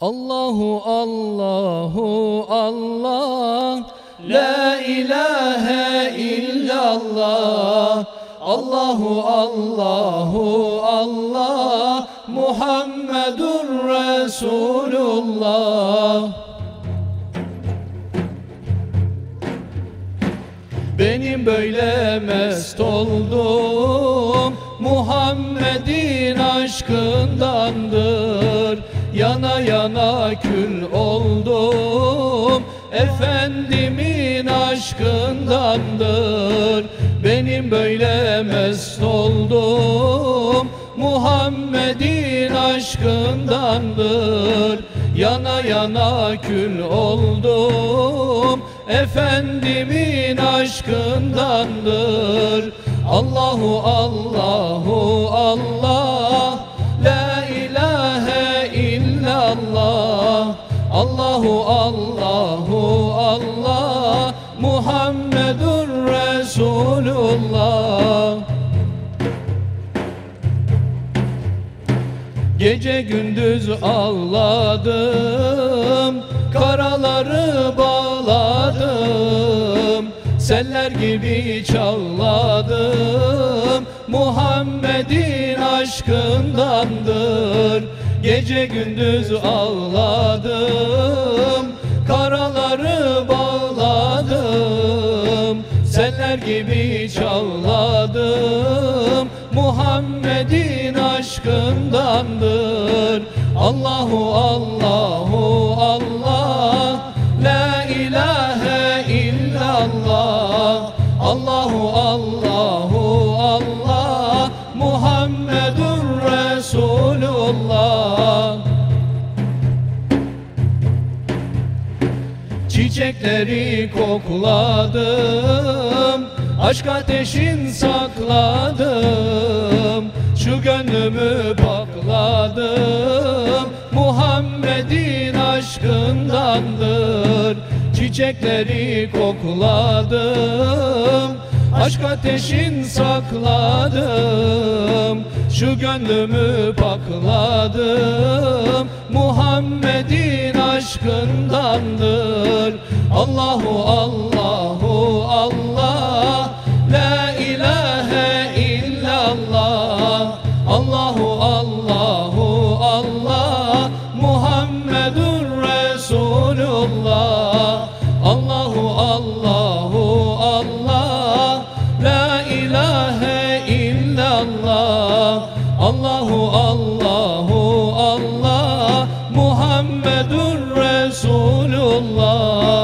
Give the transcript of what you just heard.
Allahu Allahu Allah. La ilahe illallah. Allahu Allahu Allah. Muhammedur Resulullah. Benim böyle mest oldum Muhammed'in aşkındandır. Yana yana kül oldum. Efendimin aşkındandır. Benim böyle mest oldum. Muhammed'in aşkındandır. Yana yana kül oldum. Efendimin aşkındandır Allahu Allahu Allah. La ilahe illallah. Allahu Allahu Allah. Muhammedur Resulullah. Gece gündüz ağladım Karaları bağladım Seller gibi çağladım Muhammed'in aşkındandır. Gece gündüz ağladım Karaları bağladım. Seller gibi çağladım Muhammed'in aşkındandır. Allahu Allahu Allahu Allahu Allah Muhammedur Resulullah. Çiçekleri kokladım Aşk ateşin sakladım. Şu gönlümü pakladım Muhammed'in aşkındandır Çiçekleri kokladım. Aşk ateşin sakladım. Şu gönlümü pakladım. Muhammed'in aşkındandır. Allahu Allahu Allah. La ilahe illallah. Allahu Allahu Allahu Allahu Allah Muhammedur Resulullah